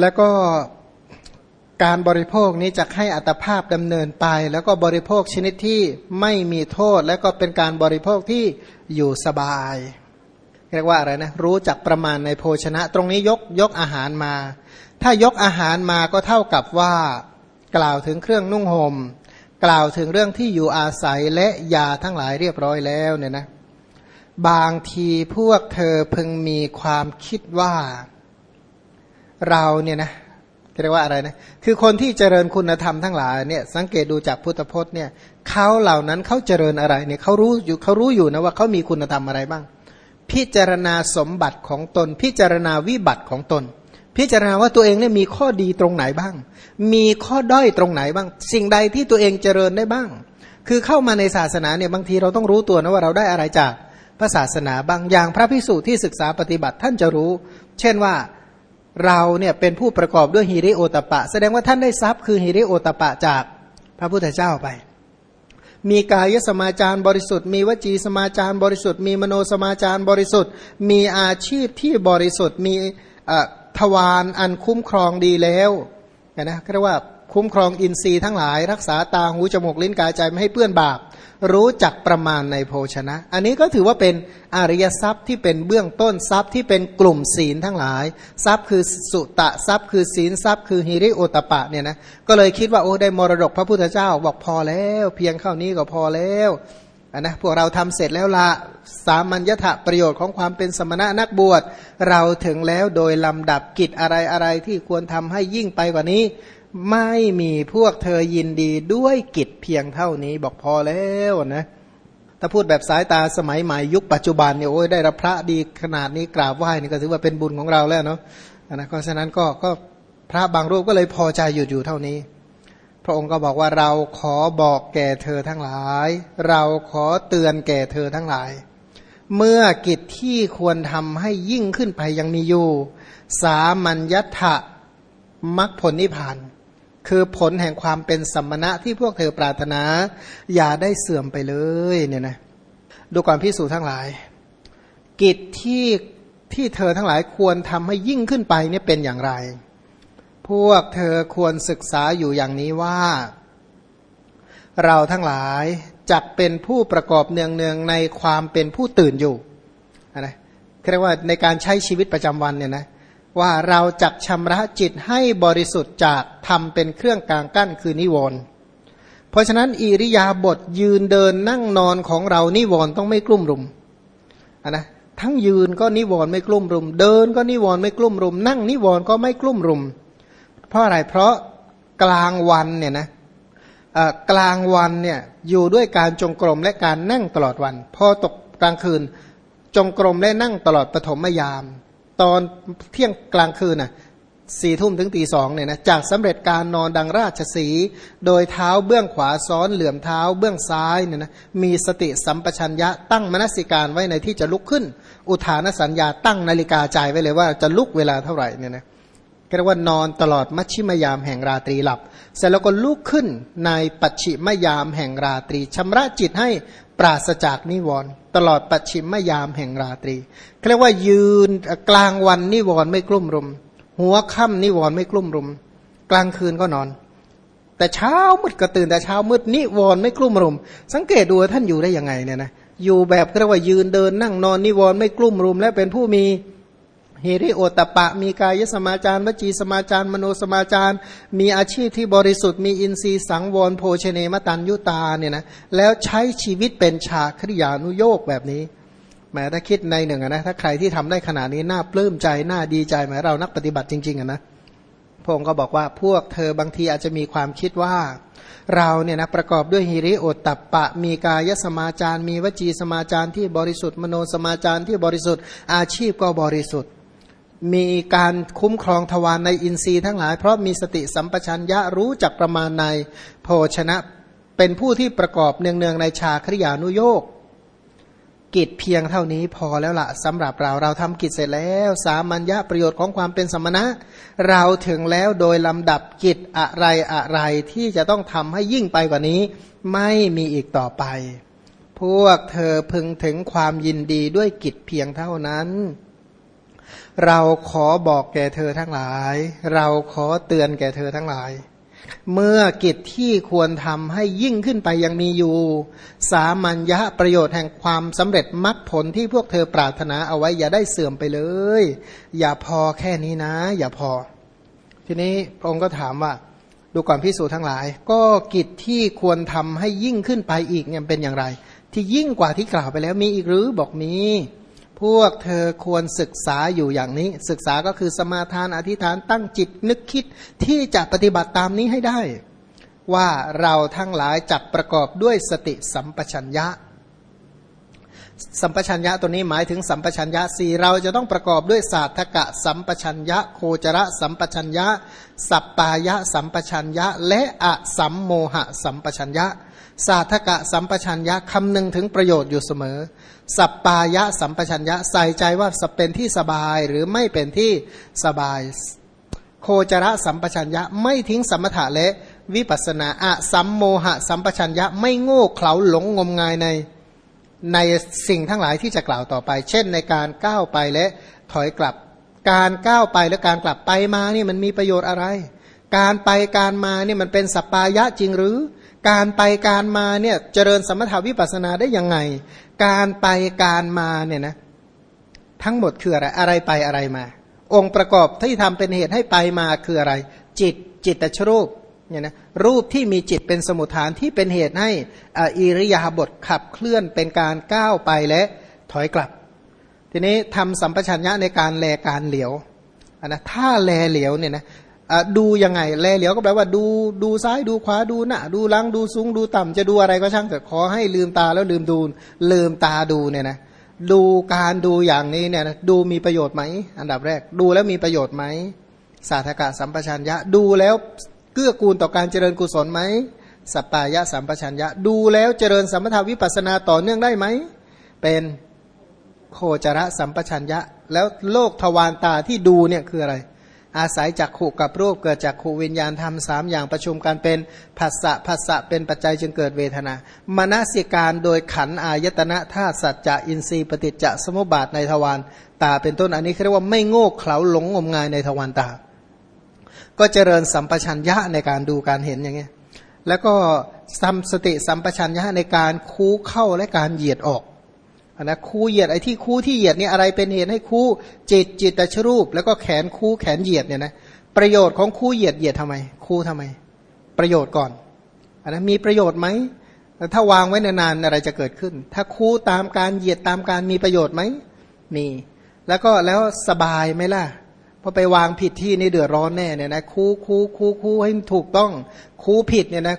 แล้วก็การบริโภคนี้จะให้อัตภาพดำเนินไป แล้วก็บริโภคชนิดที่ไม่มีโทษ และก็เป็นการบริโภคที่อยู่สบาย เรียกว่าอะไรนะรู้จักประมาณในโภชนะ ตรงนี้ยกยกอาหารมา ถ้ายกอาหารมาก็เท่ากับว่า กล่าวถึงเครื่องนุ่งหม่มกล่าวถึงเรื่องที่อยู่อาศัยและยาทั้งหลายเรียบร้อยแล้วเนี่ยนะบางทีพวกเธอพึงมีความคิดว่า เราเนี่ยนะเรียกว่าอะไรนะคือคนที่เจริญคุณธรรมทั้งหลายเนี่ยสังเกตดูจากพุทธพจน์เนี่ยเขาเหล่านั้นเขาเจริญอะไรเนี่ยเขารู้อยู่เขารู้อยู่นะว่าเขามีคุณธรรมอะไรบ้าง พิจารณาสมบัติของตน พิจารณาวิบัติของตน พิจารณาว่าตัวเองเนี่ยมีข้อดีตรงไหนบ้าง มีข้อด้อยตรงไหนบ้าง สิ่งใดที่ตัวเองเจริญได้บ้าง คือเข้ามาในศาสนาเนี่ยบางทีเราต้องรู้ตัวนะว่าเราได้อะไรจากพระศาสนาบางอย่างพระพิสุที่ศึกษาปฏิบัติท่านจะรู้ เช่นว่า เราเนี่ยเป็นผู้ประกอบด้วยฮิริโอตปะ แสดงว่าท่านได้ทรัพย์คือฮิริโอตปะจากพระพุทธเจ้าไป มีกายสมาจารบริสุทธิ์ มีวจีสมาจารบริสุทธิ์ มีมโนสมาจารบริสุทธิ์ มีอาชีพที่บริสุทธิ์ มีทวารอันคุ้มครองดีแล้วนะเรียกว่า คุ้มครองอินทรีย์ทั้งหลาย รักษาตาหูจมูกลิ้นกายใจไม่ให้เปื้อนบาป รู้จักประมาณในโภชนะ อันนี้ก็ถือว่าเป็นอริยทรัพย์ที่เป็นเบื้องต้นทรัพย์ที่เป็นกลุ่มศีลทั้งหลาย ทรัพย์คือสุตะทรัพย์คือศีลทรัพย์คือฮิริโอตปะเนี่ยนะก็เลยคิดว่าโอ้ได้มรดกพระพุทธเจ้าบอกพอแล้ว เพียงเท่านี้ก็พอแล้วนนะพวกเราทำเสร็จแล้วละสามัญญถะประโยชน์ของความเป็นสมณะนักบวช เราถึงแล้วโดยลำดับกิจอะไรอะไรที่ควรทำให้ยิ่งไปกว่านี้ ไม่มีพวกเธอยินดีด้วยกิจเพียงเท่านี้บอกพอแล้วนะถ้าพูดแบบสายตาสมัยใหม่ยุคปัจจุบันเนี่ยโอ้ยได้รับพระดีขนาดนี้กราบไหว้นี่ก็ถือว่าเป็นบุญของเราแล้วเนาะนะเพราะฉะนั้นก็ก็พระบางรูปก็เลยพอใจหยุดอยู่เท่านี้ พระองค์ก็บอกว่าเราขอบอกแก่เธอทั้งหลาย เราขอเตือนแก่เธอทั้งหลาย เมื่อกิจที่ควรทำให้ยิ่งขึ้นไปยังมีอยู่ สามัญยัตถะมักผลนิพพาน คือผลแห่งความเป็นสัมมณะที่พวกเธอปรารถนา อย่าได้เสื่อมไปเลยเนี่ยนะดูก่อนพิสูจน์ทั้งหลาย กิจที่ที่เธอทั้งหลายควรทำให้ยิ่งขึ้นไปเนี่ยเป็นอย่างไร พวกเธอควรศึกษาอยู่อย่างนี้ว่า เราทั้งหลายจักเป็นผู้ประกอบเนืองเนืองในความเป็นผู้ตื่นอยู่นะเรียกว่าในการใช้ชีวิตประจำวันเนี่ยนะ ว่าเราจักชำระจิตให้บริสุทธิ์จากทำเป็นเครื่องกลางกั้นคือนิวรณ์เพราะฉะนั้นอิริยาบถยืนเดินนั่งนอนของเรานิวรณ์ต้องไม่กลุ่มรุมนนะทั้งยืนก็นิวรณ์ไม่กลุ่มรุม เดินก็นิวรณ์ไม่กลุ่มรุม นั่งนิวรณ์ก็ไม่กลุ่มรุม เพราะอะไรเพราะกลางวันเนี่ยนะกลางวันเนี่ยอยู่ด้วยการจงกรมและการนั่งตลอดวัน พอตกกลางคืนจงกรมและนั่งตลอดปฐมยาม ตอนเที่ยงกลางคืนน่ะสี่ทุ่มถึงตีสองเนี่ยนะจากสำเร็จการนอนดังราชสี โดยเท้าเบื้องขวาซ้อนเหลื่อมเท้าเบื้องซ้ายเนี่ยนะมีสติสัมปชัญญะตั้งมนสิการไว้ในที่จะลุกขึ้น อุทานสัญญาตั้งนาฬิกาใจไว้เลยว่าจะลุกเวลาเท่าไหร่เนี่ยนะเรียกว่านอนตลอดมัชชิมยามแห่งราตรีหลับ เสร็จแล้วก็ลุกขึ้นในปัจฉิมยามแห่งราตรีชำระจิตให้ ปราศจากนิวรณ์ตลอดปัจฉิมยามแห่งราตรีเรียกว่ายืนกลางวันนิวรณ์ไม่กลุ่มรุม หัวค่ำนิวรณ์ไม่กลุ่มรุม กลางคืนก็นอน แต่เช้ามืดก็ตื่นแต่เช้ามืดนิวรณ์ไม่กลุ่มรุม สังเกตดูท่านอยู่ได้ยังไงเนี่ยนะอยู่แบบเรียกว่ายืนเดินนั่งนอนนิวรณ์ไม่กลุ่มรุม และเป็นผู้มี ฮริโอตปะ มีกายสมาจารวจีสมาจารมโนสมาจารมีอาชีพที่บริสุทธิ์มีอินทรีย์สังวรโภชเนมตันยุตาเนี่ยนะแล้วใช้ชีวิตเป็นชาคริยานุโยกแบบนี้แม้ถ้าคิดในหนึ่งนะถ้าใครที่ทำได้ขนาดนี้น่าปลื้มใจน่าดีใจแม้เรานักปฏิบัติจริงๆนะพงค์ก็บอกว่าพวกเธอบางทีอาจจะมีความคิดว่าเราเนี่ยนะประกอบด้วยฮิริโอตตัปปะ มีกายสมาจารมีวจีสมาจารที่บริสุทธิ์มโนสมาจารที่บริสุทธิ์อาชีพก็บริสุทธิ์ มีการคุ้มครองทวารในอินทรีย์ทั้งหลาย เพราะมีสติสัมปชัญญะรู้จักประมาณในโภชนะ เป็นผู้ที่ประกอบเนืองๆในชาคริยานุโยกกิจเพียงเท่านี้พอแล้วละสำหรับเราเราทำกิจเสร็จแล้ว สามัญญะประโยชน์ของความเป็นสมณะ เราถึงแล้วโดยลำดับกิจอะไรอะไรที่จะต้องทำให้ยิ่งไปกว่านี้ ไม่มีอีกต่อไป พวกเธอพึงถึงความยินดีด้วยกิจเพียงเท่านั้น เราขอบอกแก่เธอทั้งหลาย เราขอเตือนแก่เธอทั้งหลาย เมื่อกิจที่ควรทำให้ยิ่งขึ้นไปยังมีอยู่ สามัญญะประโยชน์แห่งความสำเร็จมรรคผลที่พวกเธอปรารถนาเอาไว้อย่าได้เสื่อมไปเลย อย่าพอแค่นี้นะ อย่าพอ ทีนี้พระองค์ก็ถามว่า ดูก่อนพิสูจน์ทั้งหลาย ก็กิจที่ควรทำให้ยิ่งขึ้นไปอีกเนี่ยเป็นอย่างไร ที่ยิ่งกว่าที่กล่าวไปแล้วมีอีกหรือบอกมี พวกเธอควรศึกษาอยู่อย่างนี้ ศึกษาก็คือสมาทานอธิษฐานตั้งจิตนึกคิดที่จะปฏิบัติตามนี้ให้ได้ ว่าเราทั้งหลายจักประกอบด้วยสติสัมปชัญญะ สัมปชัญญะตัวนี้หมายถึงสัมปชัญญะสี่เราจะต้องประกอบด้วยศาสตกะ สัมปชัญญะ โคจระสัมปชัญญะ สัปปายะ สัมปชัญญะ และอะสัมโมหะ สัมปชัญญะศาสตกะ สัมปชัญญะคำนึงถึงประโยชน์อยู่เสมอ สัปปายะสัมปชัญญะใส่ใจว่าเป็นที่สบายหรือไม่เป็นที่สบาย โคจระสัมปชัญญะไม่ทิ้งสมถะและวิปัสนาอะสัมโมหะ สัมปชัญญะไม่โง่เขลาหลงงมงายใน ในสิ่งทั้งหลายที่จะกล่าวต่อไป เช่นในการก้าวไปและถอยกลับ การก้าวไปและการกลับไปมานี่มันมีประโยชน์อะไร การไปการมาเนี่ยมันเป็นสัปปายะจริงหรือ การไปการมาเนี่ยเจริญสมถาวิปัสนาได้ยังไง การไปการมาเนี่ยนะทั้งหมดคืออะไรอะไรไปอะไรมา องค์ประกอบที่ทำเป็นเหตุให้ไปมาคืออะไร จิตจิตตชรูป เนี่ยนะรูปที่มีจิตเป็นสมุทฐานที่เป็นเหตุให้อิริยาบถขับเคลื่อนเป็นการก้าวไปและถอยกลับ ทีนี้ทำสัมปชัญญะในการแลการเหลียวนะถ้าแลเหลียวเนี่ยนะดูยังไงแลเหลียวก็แปลว่าดูดูซ้ายดูขวาดูหน้าดูลังดูสูงดูต่ำจะดูอะไรก็ช่างแต่ขอให้ลืมตาแล้วลืมดูลืมตาดูเนี่ยนะดูการดูอย่างนี้เนี่ยดูมีประโยชน์ไหม อันดับแรก ดูแล้วมีประโยชน์ไหมสาธกะสัมปชัญญะดูแล้ว เกื้อกูลต่อการเจริญกุศลไหมสัปปายะสัมปชัญญะดูแล้วเจริญสัมปทาวิปัสนาต่อเนื่องได้ไหม เป็นโคจระสัมปชัญญะ แล้วโลกทวารตาที่ดูเนี่ยคืออะไร อาศัยจากขู่กับรูปเกิดจากขู่วิญญาณทำสามอย่างประชุมกันเป็นผัสสะผัสสะเป็นปัจจัยจึงเกิดเวทนามนสิการโดยขันอายตนะธาตุสัจจะอินทรีย์ปฏิจจสมุปบาทในทวารตาเป็นต้นอันนี้เรียกว่าไม่โง่เขลาหลงงมงายในทวารตา ก็เจริญสัมปชัญญะในการดูการเห็นอย่างเงี้ยแล้วก็สัมสติสัมปชัญญะในการคูเข้าและการเหยียดออกนะคูเหยียดไอ้ที่คูที่เหยียดนี่อะไรเป็นเหตุให้คูจิตจิตตชรูป แล้วก็แขนคูแขนเหยียดเนี่ยนะประโยชน์ของคูเหยียดเหยียดทำไม คูทำไม ประโยชน์ก่อนอันนะมีประโยชน์ไหมถ้าวางไว้นานๆอะไรจะเกิดขึ้น ถ้าคูตามการเหยียดตามการมีประโยชน์ไหมมี แล้วก็แล้วสบายไหมล่ะ พอไปวางผิดที่นี่เดือดร้อนแน่เนี่ยนะคูคูคูคูให้ถูกต้องคูผิดเนี่ยนะ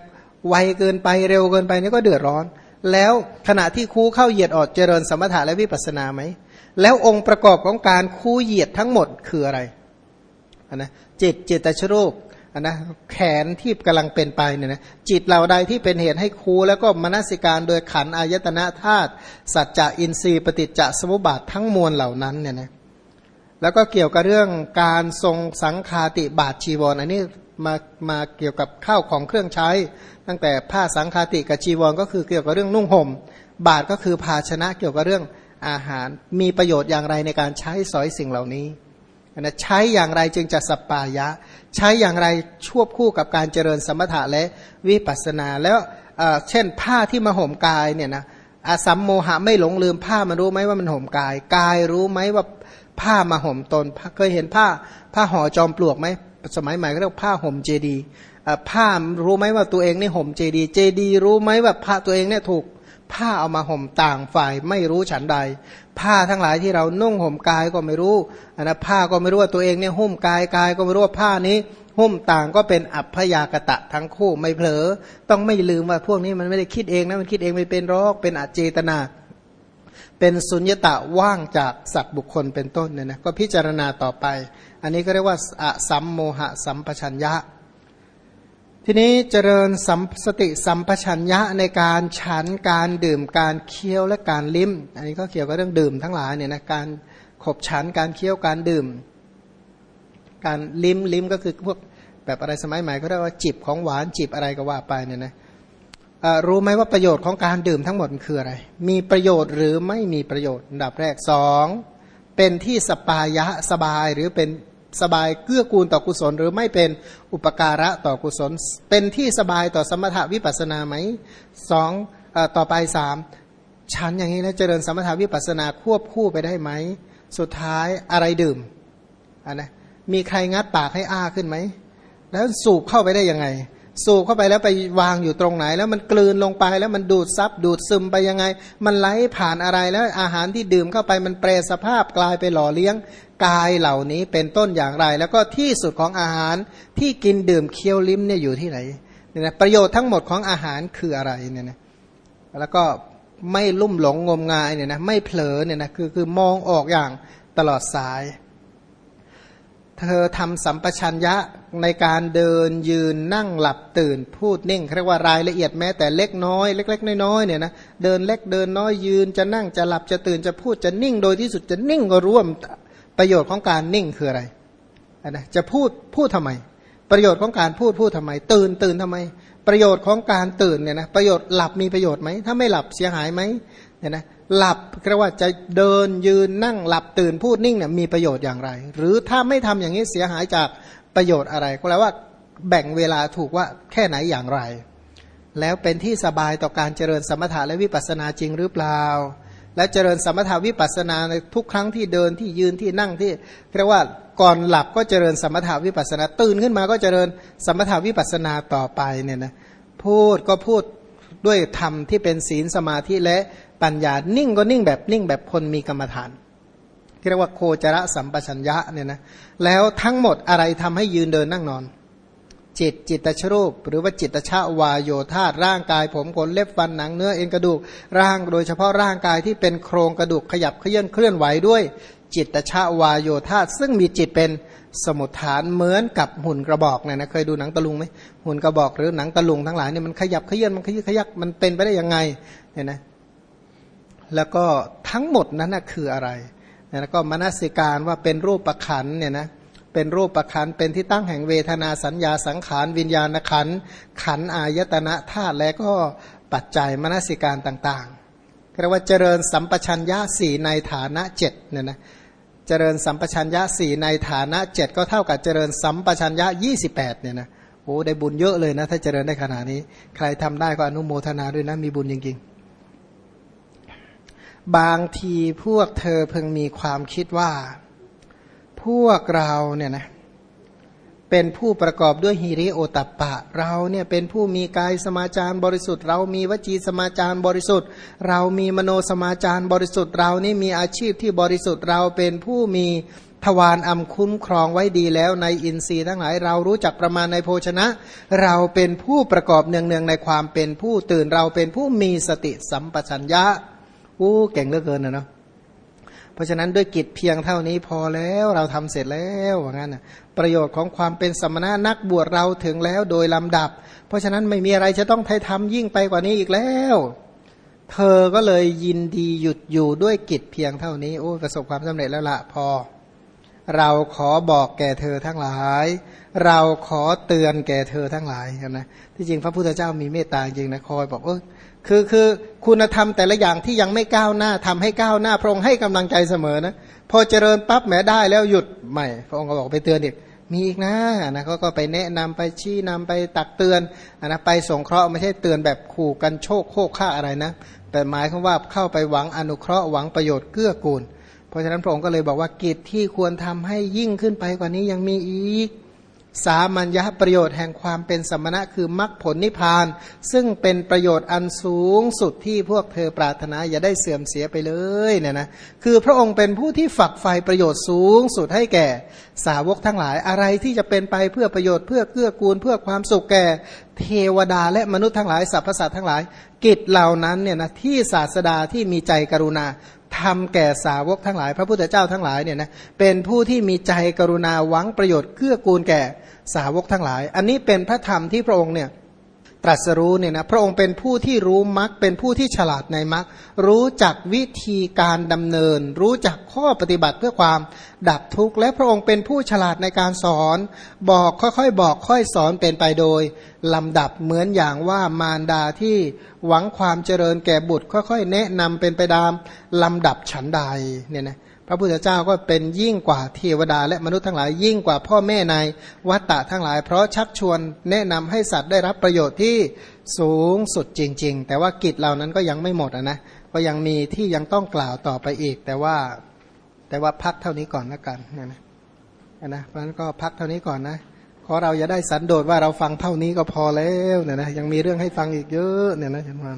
ไวเกินไปเร็วเกินไปนี่ก็เดือดร้อน แล้วขณะที่คูเข้าเหยียดออกเจริญสมถะและวิปัสสนาไหมแล้วองค์ประกอบของการคูเหยียดทั้งหมดคืออะไรนนะจิตจิตตชรูปนนะแขนที่กำลังเป็นไปเนี่ยนะจิตเหล่าใดที่เป็นเหตุให้คูแล้วก็มนสิการโดยขันอายตนะธาตุสัจจะอินทรีย์ปฏิจจสมุปบาททั้งมวลเหล่านั้นเนี่ยนะ แล้วก็เกี่ยวกับเรื่องการทรงสังคาติบาทชีวรอันนี้มามาเกี่ยวกับข้าวของเครื่องใช้ ตั้งแต่ผ้าสังคาติกับจีวรก็คือเกี่ยวกับเรื่องนุ่งห่ม บาทก็คือภาชนะเกี่ยวกับเรื่องอาหาร มีประโยชน์อย่างไรในการใช้สอยสิ่งเหล่านี้นะใช้อย่างไรจึงจะสัปปายะ ใช้อย่างไรชวบคู่กับการเจริญสมถะและวิปัสสนาแล้วเช่นผ้าที่มาห่มกายเนี่ยนะอาสัมโมหะไม่หลงลืมผ้ามันรู้ไหมว่ามันห่มกาย กายรู้ไหมว่า ผ้ามาห่มตนเคยเห็นผ้า ผ้าห่อจอมปลวกไหมสมัยใหม่ก็เรียกผ้าห่มเจดีผ้ารู้ไหมว่าตัวเองนี่ห่มเจดี เจดีรู้ไหมว่าผ้าตัวเองเนี่ยถูกผ้าเอามาห่มต่างฝ่ายไม่รู้ฉันใด ผ้าทั้งหลายที่เรานุ่งห่มกายก็ไม่รู้อันนะผ้าก็ไม่รู้ว่าตัวเองเนี่ยหุ้มกายกายก็ไม่รู้ว่าผ้านี้ หุ้มต่างก็เป็นอัพยากตะทั้งคู่ไม่เผลอ ต้องไม่ลืมว่าพวกนี้มันไม่ได้คิดเองนะมันคิดเองไม่เป็นรอกเป็นอเจตนา เป็นสุญญตะว่างจากสัตว์บุคคลเป็นต้นเนี่ยนะก็พิจารณาต่อไป อันนี้ก็เรียกว่าอสัมโมหะสัมปชัญญะ ทีนี้เจริญสัมสติสัมปชัญญะในการฉันการดื่มการเคี้ยวและการลิ้ม อันนี้ก็เกี่ยวกับเรื่องดื่มทั้งหลายเนี่ยนะการขบฉันการเคี้ยวการดื่ม การลิ้มลิ้มก็คือพวกแบบอะไรสมัยใหม่ก็เรียกว่าจิบของหวานจิบอะไรก็ว่าไปเนี่ยนะ รู้ไหมว่าประโยชน์ของการดื่มทั้งหมดคืออะไร มีประโยชน์หรือไม่มีประโยชน์อันดับแรกสองเป็นที่สปายะสบายหรือเป็นสบายเกื้อกูลต่อกุศล หรือไม่เป็นอุปการะต่อกุศล เป็นที่สบายต่อสมถวิปัสนาไหมสองต่อไปสามฉันอย่างนี้แล้วเจริญสมถวิปัสนาควบคู่ไปได้ไหม สุดท้ายอะไรดื่มอันนะมีใครงัดปากให้อ้าขึ้นไหม แล้วสูบเข้าไปได้ยังไง สูบเข้าไปแล้วไปวางอยู่ตรงไหน แล้วมันกลืนลงไปแล้วมันดูดซับดูดซึมไปยังไง มันไหลผ่านอะไรแล้วอาหารที่ดื่มเข้าไปมันแปรสภาพกลายไปหล่อเลี้ยงกายเหล่านี้เป็นต้นอย่างไร แล้วก็ที่สุดของอาหารที่กินดื่มเคี้ยวลิ้มเนี่ยอยู่ที่ไหนเนี่ยนะประโยชน์ทั้งหมดของอาหารคืออะไรเนี่ยนะแล้วก็ไม่ลุ่มหลงงมงายเนี่ยนะไม่เผลอเนี่ยนะคือคือมองออกอย่างตลอดสาย เธอทำสัมปชัญญะในการเดินยืนนั่งหลับตื่นพูดนิ่งเรียกว่ารายละเอียดแม้แต่เล็กน้อย เล็ก ๆ น้อยๆเนี่ยนะเดินเล็กเดินน้อยยืนจะนั่งจะหลับจะตื่นจะพูดจะนิ่งโดยที่สุดจะนิ่งก็ร่วมประโยชน์ของการนิ่งคืออะไรนะจะพูดพูดทำไม ประโยชน์ของการพูดพูดทำไม ตื่นตื่นทำไม ประโยชน์ของการตื่นเนี่ยนะประโยชน์หลับมีประโยชน์ไหมถ้าไม่หลับเสียหายไหมเนี่ยนะ หลับเรียกว่าจะเดินยืนนั่งหลับตื่นพูดนิ่งเนี่ยมีประโยชน์อย่างไร หรือถ้าไม่ทำอย่างนี้เสียหายจากประโยชน์อะไร ก็แล้วว่าแบ่งเวลาถูกว่าแค่ไหนอย่างไร แล้วเป็นที่สบายต่อการเจริญสมถะและวิปัสสนาจริงหรือเปล่า และเจริญสมถาวิปัสนาในทุกครั้งที่เดินที่ยืนที่นั่งที่เรียกว่าก่อนหลับก็เจริญสมถาวิปัสนา ตื่นขึ้นมาก็เจริญสมถาวิปัสนาต่อไปเนี่ยนะพูดก็พูดด้วยธรรมที่เป็นศีลสมาธิและปัญญา นิ่งก็นิ่งแบบนิ่งแบบคนมีกรรมฐาน ที่เรียกว่าโคจรสัมปชัญญะเนี่ยนะแล้วทั้งหมดอะไรทำให้ยืนเดินนั่งนอน จิตจิตชรูป หรือว่าจิตชาวายโยธาร่างกายผมขนเล็บฟันหนังเนื้อเอ็นกระดูกร่างโดยเฉพาะร่างกายที่เป็นโครงกระดูกขยับเคลื่อนเคลื่อนไหวด้วย จิตชาวายโยธาซึ่งมีจิตเป็นสมุทฐานเหมือนกับหุ่นกระบอกเนี่ยนะเคยดูหนังตะลุงไหมหุ่นกระบอกหรือหนังตะลุงทั้งหลายเนี่ยมันขยับเคลื่อนมันขยับขยักมันเป็นไปได้ยังไงเนี่ยนะ แล้วก็ทั้งหมดนั้นคืออะไรเนี่ยก็มนสิการว่าเป็นรูปประขันเนี่ยนะเป็นรูปประคันเป็นที่ตั้งแห่งเวทนาสัญญาสังขารวิญญาณขันขันอายตนะธาตุและก็ปัจจัยมนสิการต่างๆเรียกว่าเจริญสัมปชัญญะสี่ในฐานะเจ็ดเนี่ยนะเจริญสัมปชัญญะสี่ในฐานะเจ็ดก็เท่ากับเจริญสัมปชัญญะยี่สิบแปดเนี่ยนะโอ้ได้บุญเยอะเลยนะ ถ้าเจริญได้ขนาดนี้ ใครทำได้ก็อนุโมทนาด้วยนะ มีบุญจริงๆ บางทีพวกเธอเพิ่งมีความคิดว่า พวกเราเนี่ยนะเป็นผู้ประกอบด้วยฮิริโอตัปปะ เราเนี่ยเป็นผู้มีกายสมาจารบริสุทธิ์ เรามีวจีสมาจารบริสุทธิ์ เรามีมโนสมาจารบริสุทธิ์ เรานี่มีอาชีพที่บริสุทธิ์ เราเป็นผู้มีทวารอัมคุ้มครองไว้ดีแล้วในอินทรีย์ทั้งหลาย เรารู้จักประมาณในโภชนะ เราเป็นผู้ประกอบเนืองๆในความเป็นผู้ตื่นเราเป็นผู้มีสติสัมปชัญญะ อู้เก่งเหลือเกินนะเนาะเพราะฉะนั้นด้วยกิจเพียงเท่านี้พอแล้วเราทำเสร็จแล้วว่างั้นนะประโยชน์ของความเป็นสมณะนักบวชเราถึงแล้วโดยลำดับ เพราะฉะนั้นไม่มีอะไรจะต้องไทยทำยิ่งไปกว่านี้อีกแล้ว เธอก็เลยยินดีหยุดอยู่ด้วยกิจเพียงเท่านี้โอ้ประสบความสำเร็จแล้วละพอ เราขอบอกแก่เธอทั้งหลาย เราขอเตือนแก่เธอทั้งหลายนะที่จริงพระพุทธเจ้ามีเมตตาจริงนะคอยบอกเออ คือคือคุณธรรมแต่ละอย่างที่ยังไม่ก้าวหน้าทำให้ก้าวหน้าพระองค์ให้กำลังใจเสมอนะพอเจริญปั๊บแหมได้แล้วหยุดใหม่ พระองค์ก็บอกไปเตือนอีกมีอีกนะนะเขาก็ไปแนะนำไปชี้นำไปตักเตือนนะไปสงเคราะห์ไม่ใช่เตือนแบบขู่กันโชคโคกฆ่าอะไรนะ แต่หมายคือว่าเข้าไปหวังอนุเคราะห์หวังประโยชน์เกื้อกูล เพราะฉะนั้นพระองค์ก็เลยบอกว่ากิจที่ควรทำให้ยิ่งขึ้นไปกว่านี้ยังมีอีก สามัญญาประโยชน์แห่งความเป็นสมณะคือมรรคผลนิพพาน ซึ่งเป็นประโยชน์อันสูงสุดที่พวกเธอปรารถนาอย่าได้เสื่อมเสียไปเลยเนี่ยนะคือพระองค์เป็นผู้ที่ฝักใฝ่ประโยชน์สูงสุดให้แก่ สาวกทั้งหลายอะไรที่จะเป็นไปเพื่อประโยชน์เพื่อเกื้อกูล เพื่อความสุขแก่เทวดาและมนุษย์ทั้งหลายสรรพสัตว์ทั้งหลาย กิจเหล่านั้นเนี่ยนะที่ศาสดาที่มีใจกรุณา ทำแก่สาวกทั้งหลาย พระพุทธเจ้าทั้งหลายเนี่ยนะเป็นผู้ที่มีใจกรุณาหวังประโยชน์เกื้อกูลแก่สาวกทั้งหลาย อันนี้เป็นพระธรรมที่พระองค์เนี่ย ตรัสรู้เนี่ยนะพระองค์เป็นผู้ที่รู้มรรคเป็นผู้ที่ฉลาดในมรรครู้จักวิธีการดำเนิน รู้จักข้อปฏิบัติเพื่อความดับทุกข์และพระองค์เป็นผู้ฉลาดในการสอน บอกค่อยๆ บอกค่อยสอนเป็นไปโดยลำดับเหมือนอย่างว่ามารดาที่หวังความเจริญแก่บุตรค่อยๆ แนะนำเป็นไปตามลำดับฉันใดเนี่ยนะ พระพุทธเจ้าก็เป็นยิ่งกว่าเทวดา และมนุษย์ทั้งหลายยิ่งกว่าพ่อแม่ในวัตตะทั้งหลาย เพราะชักชวนแนะนำให้สัตว์ได้รับประโยชน์ที่สูงสุดจริง ๆ แต่ว่ากิจเหล่านั้นก็ยังไม่หมดนะก็ยังมีที่ยังต้องกล่าวต่อไปอีก แต่ว่าแต่ว่าพักเท่านี้ก่อนละกันนะนะนะเพราะฉะนั้นก็พักเท่านี้ก่อนนะขอเราอย่าได้สันโดษว่าเราฟังเท่านี้ก็พอแล้วเนี่ยนะยังมีเรื่องให้ฟังอีกเยอะเนี่ยนะฉันว่า